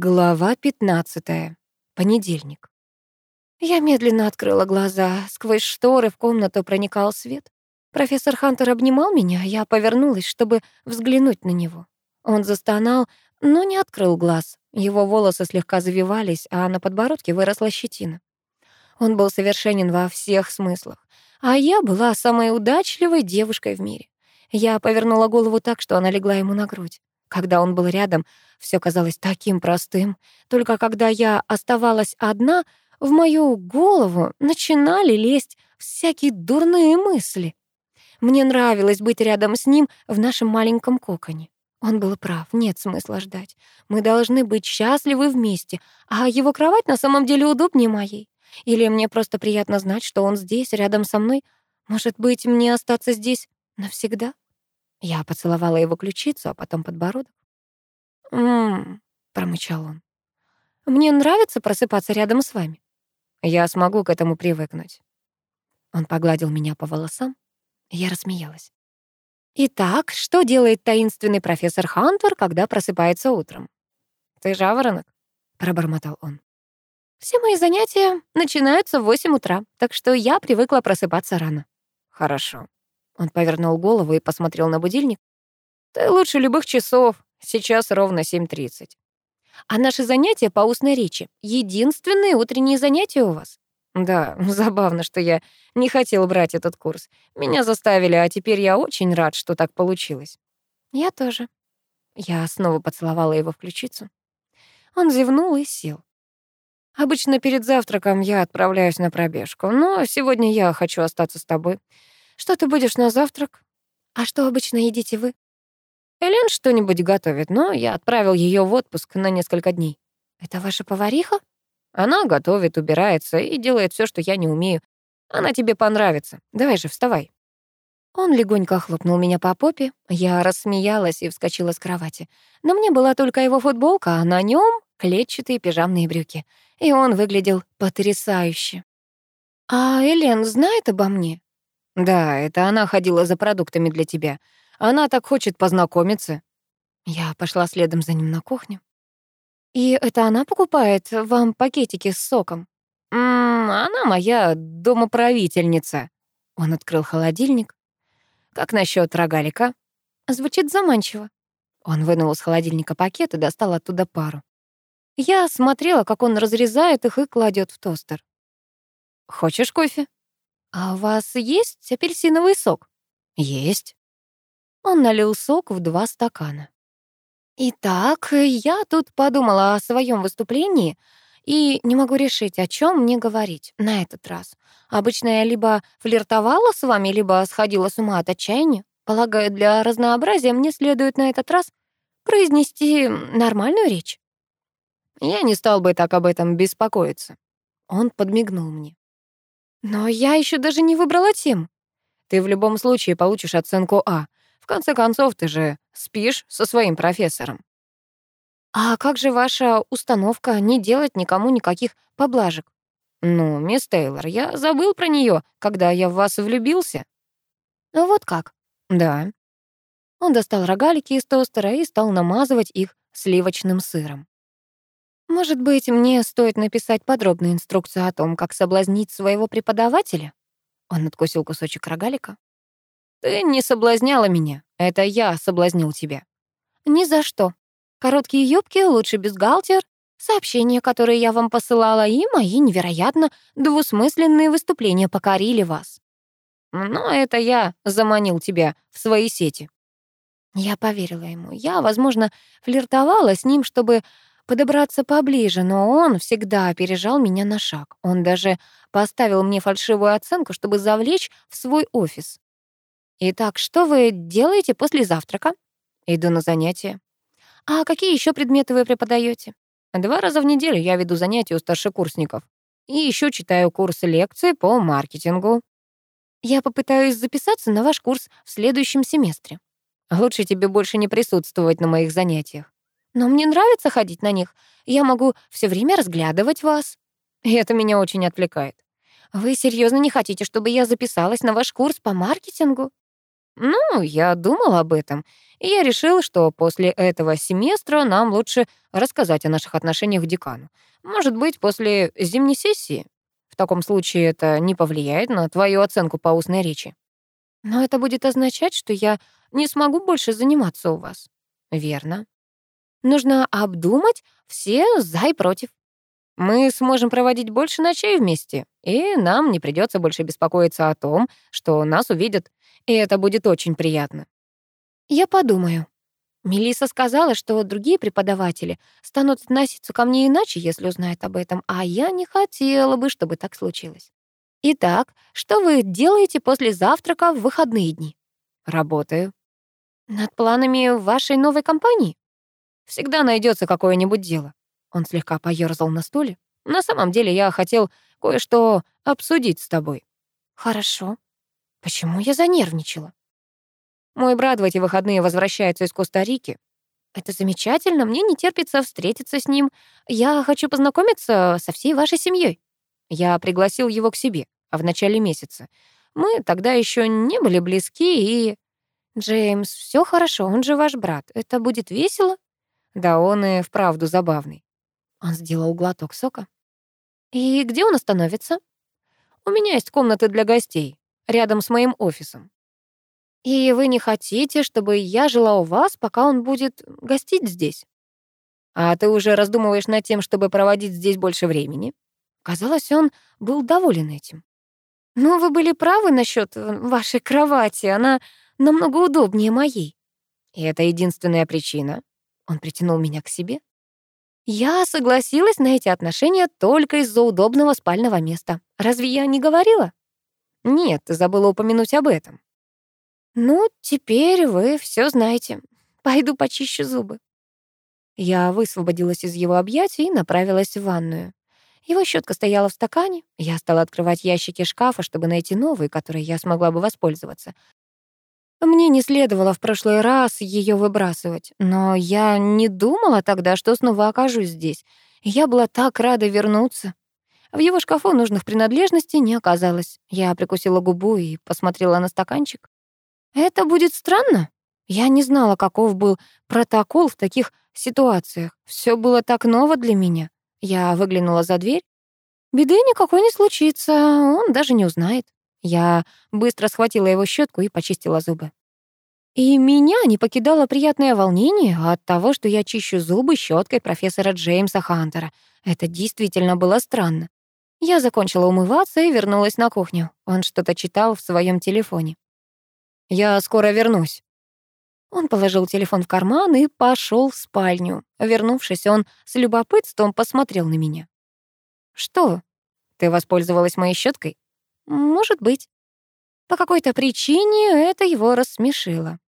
Глава 15. Понедельник. Я медленно открыла глаза. Сквозь шторы в комнату проникал свет. Профессор Хантер обнимал меня, я повернулась, чтобы взглянуть на него. Он застонал, но не открыл глаз. Его волосы слегка завивались, а на подбородке выросла щетина. Он был совершенен во всех смыслах, а я была самой удачливой девушкой в мире. Я повернула голову так, что она легла ему на грудь. Когда он был рядом, все казалось таким простым. Только когда я оставалась одна, в мою голову начинали лезть всякие дурные мысли. Мне нравилось быть рядом с ним в нашем маленьком коконе. Он был прав, нет смысла ждать. Мы должны быть счастливы вместе, а его кровать на самом деле удобнее моей. Или мне просто приятно знать, что он здесь, рядом со мной. Может быть, мне остаться здесь навсегда? Я поцеловала его ключицу, а потом подбородок. «М-м-м», промычал он. «Мне нравится просыпаться рядом с вами. Я смогу к этому привыкнуть». Он погладил меня по волосам. Я рассмеялась. «Итак, что делает таинственный профессор Хантер, когда просыпается утром?» «Ты жаворонок?» — пробормотал он. «Все мои занятия начинаются в восемь утра, так что я привыкла просыпаться рано». «Хорошо». Он повернул голову и посмотрел на будильник. «Ты лучше любых часов. Сейчас ровно 7.30. А наши занятия по устной речи — единственные утренние занятия у вас? Да, забавно, что я не хотел брать этот курс. Меня заставили, а теперь я очень рад, что так получилось. Я тоже. Я снова поцеловала его в ключицу. Он зевнул и сел. Обычно перед завтраком я отправляюсь на пробежку, но сегодня я хочу остаться с тобой. Что ты будешь на завтрак? А что обычно едите вы? Элен что-нибудь готовит, но я отправил ее в отпуск на несколько дней. Это ваша повариха? Она готовит, убирается и делает все, что я не умею. Она тебе понравится. Давай же, вставай. Он легонько хлопнул меня по попе. Я рассмеялась и вскочила с кровати. Но мне была только его футболка, а на нем клетчатые пижамные брюки. И он выглядел потрясающе. «А Элен знает обо мне?» «Да, это она ходила за продуктами для тебя. Она так хочет познакомиться. Я пошла следом за ним на кухню. И это она покупает вам пакетики с соком? М -м, она моя домоправительница. Он открыл холодильник. Как насчет рогалика? Звучит заманчиво. Он вынул из холодильника пакет и достал оттуда пару. Я смотрела, как он разрезает их и кладет в тостер. Хочешь кофе? А у вас есть апельсиновый сок? Есть. Он налил сок в два стакана. Итак, я тут подумала о своем выступлении и не могу решить, о чем мне говорить на этот раз. Обычно я либо флиртовала с вами, либо сходила с ума от отчаяния. Полагаю, для разнообразия мне следует на этот раз произнести нормальную речь. Я не стал бы так об этом беспокоиться. Он подмигнул мне. Но я еще даже не выбрала тему. Ты в любом случае получишь оценку А, конце концов, ты же спишь со своим профессором. А как же ваша установка не делать никому никаких поблажек? Ну, мисс Тейлор, я забыл про нее, когда я в вас влюбился. Ну вот как? Да. Он достал рогалики из тостера и стал намазывать их сливочным сыром. Может быть, мне стоит написать подробную инструкцию о том, как соблазнить своего преподавателя? Он откусил кусочек рогалика. Ты не соблазняла меня. Это я соблазнил тебя. Ни за что. Короткие юбки, лучше бюстгальтер, сообщения, которые я вам посылала, и мои невероятно двусмысленные выступления покорили вас. Но это я заманил тебя в свои сети. Я поверила ему. Я, возможно, флиртовала с ним, чтобы подобраться поближе, но он всегда опережал меня на шаг. Он даже поставил мне фальшивую оценку, чтобы завлечь в свой офис. Итак, что вы делаете после завтрака? Иду на занятия. А какие еще предметы вы преподаете? Два раза в неделю я веду занятия у старшекурсников. И еще читаю курсы лекций по маркетингу. Я попытаюсь записаться на ваш курс в следующем семестре. Лучше тебе больше не присутствовать на моих занятиях. Но мне нравится ходить на них. Я могу все время разглядывать вас. И это меня очень отвлекает. Вы серьезно не хотите, чтобы я записалась на ваш курс по маркетингу? Ну, я думал об этом, и я решил, что после этого семестра нам лучше рассказать о наших отношениях декану. Может быть, после зимней сессии? В таком случае это не повлияет на твою оценку по устной речи. Но это будет означать, что я не смогу больше заниматься у вас. Верно. Нужно обдумать все за и против. Мы сможем проводить больше ночей вместе, и нам не придется больше беспокоиться о том, что нас увидят, и это будет очень приятно. Я подумаю. Мелиса сказала, что другие преподаватели станут относиться ко мне иначе, если узнают об этом, а я не хотела бы, чтобы так случилось. Итак, что вы делаете после завтрака в выходные дни? Работаю. Над планами вашей новой компании? Всегда найдется какое-нибудь дело. Он слегка поёрзал на стуле. На самом деле я хотел кое-что обсудить с тобой. Хорошо. Почему я занервничала? Мой брат в эти выходные возвращается из Коста-Рики. Это замечательно, мне не терпится встретиться с ним. Я хочу познакомиться со всей вашей семьей. Я пригласил его к себе а в начале месяца. Мы тогда еще не были близки и... Джеймс, все хорошо, он же ваш брат. Это будет весело? Да он и вправду забавный. Он сделал глоток сока. И где он остановится? У меня есть комната для гостей, рядом с моим офисом. И вы не хотите, чтобы я жила у вас, пока он будет гостить здесь? А ты уже раздумываешь над тем, чтобы проводить здесь больше времени? Казалось, он был доволен этим. Ну, вы были правы насчет вашей кровати, она намного удобнее моей. И это единственная причина. Он притянул меня к себе. Я согласилась на эти отношения только из-за удобного спального места. Разве я не говорила? Нет, забыла упомянуть об этом. Ну, теперь вы все знаете. Пойду почищу зубы. Я высвободилась из его объятий и направилась в ванную. Его щетка стояла в стакане. Я стала открывать ящики шкафа, чтобы найти новые, которые я смогла бы воспользоваться. Мне не следовало в прошлый раз ее выбрасывать, но я не думала тогда, что снова окажусь здесь. Я была так рада вернуться. В его шкафу нужных принадлежностей не оказалось. Я прикусила губу и посмотрела на стаканчик. Это будет странно. Я не знала, каков был протокол в таких ситуациях. Все было так ново для меня. Я выглянула за дверь. Беды никакой не случится, он даже не узнает. Я быстро схватила его щетку и почистила зубы. И меня не покидало приятное волнение от того, что я чищу зубы щеткой профессора Джеймса Хантера. Это действительно было странно. Я закончила умываться и вернулась на кухню. Он что-то читал в своем телефоне. «Я скоро вернусь», он положил телефон в карман и пошел в спальню. Вернувшись, он с любопытством посмотрел на меня. «Что? Ты воспользовалась моей щеткой? «Может быть». По какой-то причине это его рассмешило.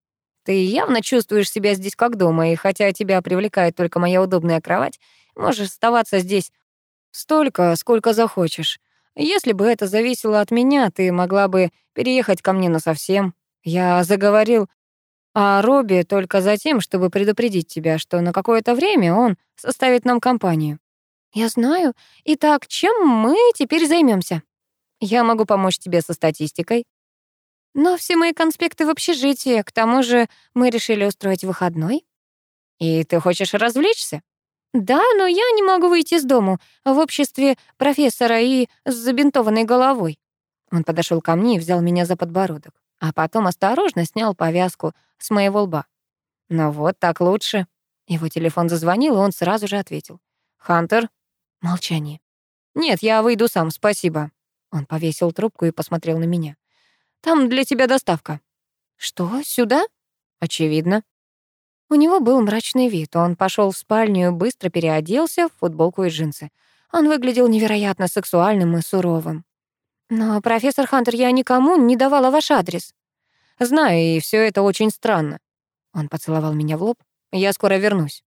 «Ты явно чувствуешь себя здесь как дома, и хотя тебя привлекает только моя удобная кровать, можешь оставаться здесь столько, сколько захочешь. Если бы это зависело от меня, ты могла бы переехать ко мне насовсем. Я заговорил а Робби только за тем, чтобы предупредить тебя, что на какое-то время он составит нам компанию. Я знаю. Итак, чем мы теперь займемся? Я могу помочь тебе со статистикой. Но все мои конспекты в общежитии, к тому же мы решили устроить выходной. И ты хочешь развлечься? Да, но я не могу выйти из дому в обществе профессора и с забинтованной головой. Он подошел ко мне и взял меня за подбородок а потом осторожно снял повязку с моего лба. «Ну вот, так лучше». Его телефон зазвонил, и он сразу же ответил. «Хантер?» Молчание. «Нет, я выйду сам, спасибо». Он повесил трубку и посмотрел на меня. «Там для тебя доставка». «Что, сюда?» «Очевидно». У него был мрачный вид. Он пошел в спальню быстро переоделся в футболку и джинсы. Он выглядел невероятно сексуальным и суровым. «Но, профессор Хантер, я никому не давала ваш адрес». «Знаю, и все это очень странно». Он поцеловал меня в лоб. «Я скоро вернусь».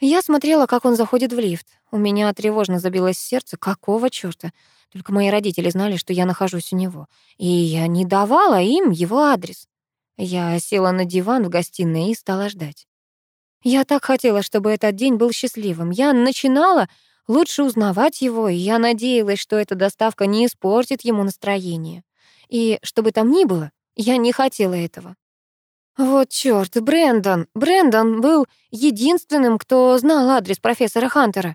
Я смотрела, как он заходит в лифт. У меня тревожно забилось сердце. Какого чёрта? Только мои родители знали, что я нахожусь у него. И я не давала им его адрес. Я села на диван в гостиной и стала ждать. Я так хотела, чтобы этот день был счастливым. Я начинала Лучше узнавать его, и я надеялась, что эта доставка не испортит ему настроение. И что бы там ни было, Я не хотела этого. Вот чёрт, Брэндон. Брэндон был единственным, кто знал адрес профессора Хантера.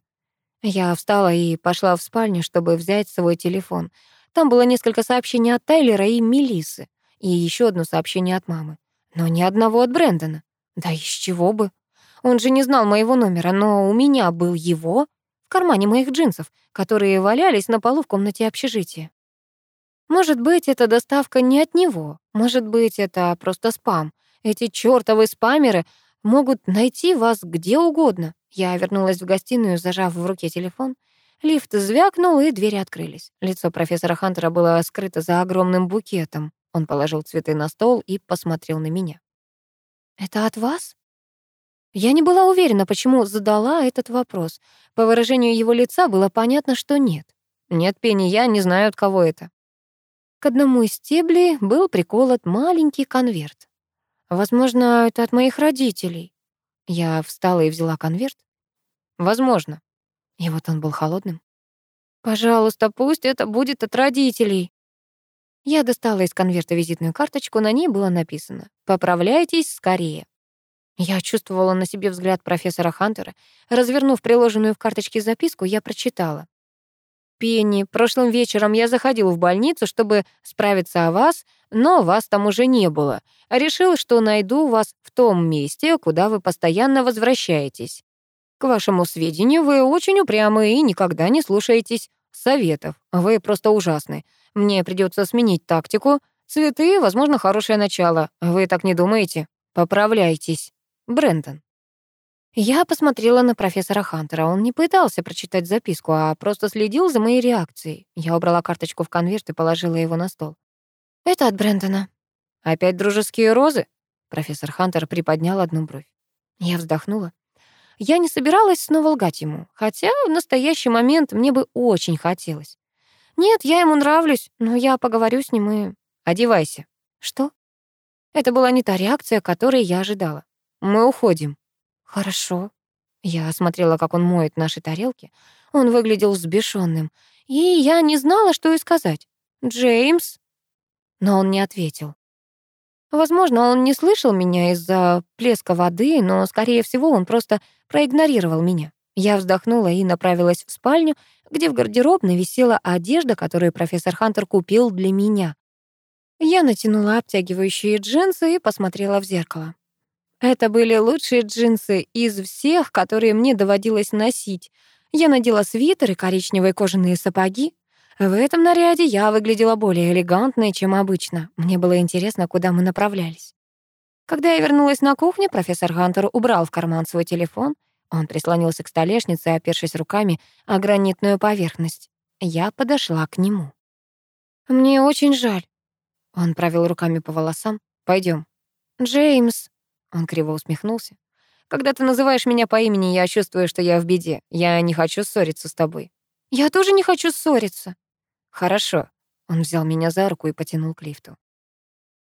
Я встала и пошла в спальню, чтобы взять свой телефон. Там было несколько сообщений от Тайлера и Мелисы, и еще одно сообщение от мамы. Но ни одного от Брэндона. Да из чего бы? Он же не знал моего номера, но у меня был его в кармане моих джинсов, которые валялись на полу в комнате общежития. Может быть, это доставка не от него. Может быть, это просто спам. Эти чёртовы спамеры могут найти вас где угодно. Я вернулась в гостиную, зажав в руке телефон. Лифт звякнул, и двери открылись. Лицо профессора Хантера было скрыто за огромным букетом. Он положил цветы на стол и посмотрел на меня. «Это от вас?» Я не была уверена, почему задала этот вопрос. По выражению его лица было понятно, что нет. Нет, Пенни, я не знаю, от кого это. К одному из стеблей был приколот маленький конверт. Возможно, это от моих родителей. Я встала и взяла конверт. Возможно. И вот он был холодным. Пожалуйста, пусть это будет от родителей. Я достала из конверта визитную карточку, на ней было написано «Поправляйтесь скорее». Я чувствовала на себе взгляд профессора Хантера. Развернув приложенную в карточке записку, я прочитала. «Пенни, прошлым вечером я заходил в больницу, чтобы справиться о вас, но вас там уже не было. Решил, что найду вас в том месте, куда вы постоянно возвращаетесь. К вашему сведению, вы очень упрямы и никогда не слушаетесь советов. Вы просто ужасны. Мне придется сменить тактику. Цветы, возможно, хорошее начало. Вы так не думаете? Поправляйтесь. Брэндон. Я посмотрела на профессора Хантера. Он не пытался прочитать записку, а просто следил за моей реакцией. Я убрала карточку в конверт и положила его на стол. «Это от Брэндона». «Опять дружеские розы?» Профессор Хантер приподнял одну бровь. Я вздохнула. Я не собиралась снова лгать ему, хотя в настоящий момент мне бы очень хотелось. Нет, я ему нравлюсь, но я поговорю с ним и... Одевайся. Что? Это была не та реакция, которой я ожидала. Мы уходим. Хорошо. Я осмотрела, как он моет наши тарелки. Он выглядел взбешенным, и я не знала, что и сказать. «Джеймс?» Но он не ответил. Возможно, он не слышал меня из-за плеска воды, но, скорее всего, он просто проигнорировал меня. Я вздохнула и направилась в спальню, где в гардеробной висела одежда, которую профессор Хантер купил для меня. Я натянула обтягивающие джинсы и посмотрела в зеркало. Это были лучшие джинсы из всех, которые мне доводилось носить. Я надела свитер и коричневые кожаные сапоги. В этом наряде я выглядела более элегантной, чем обычно. Мне было интересно, куда мы направлялись. Когда я вернулась на кухню, профессор Хантер убрал в карман свой телефон. Он прислонился к столешнице, опершись руками о гранитную поверхность. Я подошла к нему. «Мне очень жаль». Он провел руками по волосам. Пойдем. «Джеймс», он криво усмехнулся. «Когда ты называешь меня по имени, я чувствую, что я в беде. Я не хочу ссориться с тобой». «Я тоже не хочу ссориться». «Хорошо». Он взял меня за руку и потянул к лифту.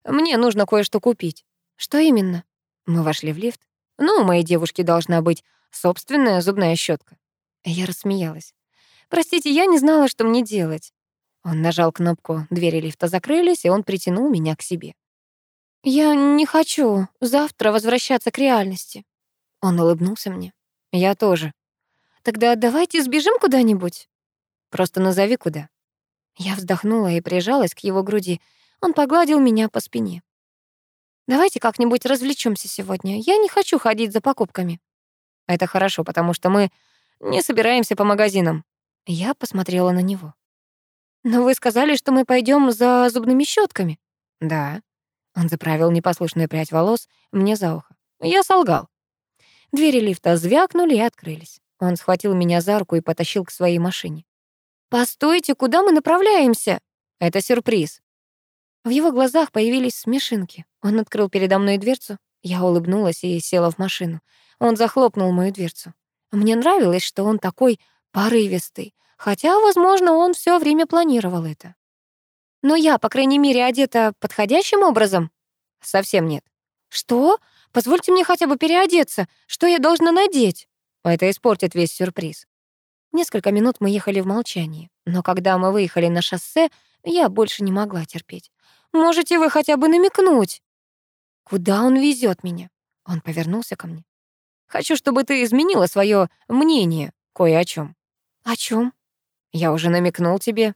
«Мне нужно кое-что купить». «Что именно?» Мы вошли в лифт. «Ну, у моей девушки должна быть собственная зубная щетка. Я рассмеялась. «Простите, я не знала, что мне делать». Он нажал кнопку, двери лифта закрылись, и он притянул меня к себе. «Я не хочу завтра возвращаться к реальности». Он улыбнулся мне. «Я тоже». «Тогда давайте сбежим куда-нибудь». «Просто назови, куда». Я вздохнула и прижалась к его груди. Он погладил меня по спине. «Давайте как-нибудь развлечемся сегодня. Я не хочу ходить за покупками». «Это хорошо, потому что мы не собираемся по магазинам». Я посмотрела на него. «Но вы сказали, что мы пойдем за зубными щетками. «Да». Он заправил непослушную прядь волос мне за ухо. Я солгал. Двери лифта звякнули и открылись. Он схватил меня за руку и потащил к своей машине. «Постойте, куда мы направляемся?» «Это сюрприз». В его глазах появились смешинки. Он открыл передо мной дверцу. Я улыбнулась и села в машину. Он захлопнул мою дверцу. Мне нравилось, что он такой порывистый, хотя, возможно, он все время планировал это. Но я, по крайней мере, одета подходящим образом? Совсем нет. Что? Позвольте мне хотя бы переодеться. Что я должна надеть? Это испортит весь сюрприз. Несколько минут мы ехали в молчании, но когда мы выехали на шоссе, я больше не могла терпеть. Можете вы хотя бы намекнуть? Куда он везет меня? Он повернулся ко мне. Хочу, чтобы ты изменила свое мнение кое о чем. О чем? Я уже намекнул тебе.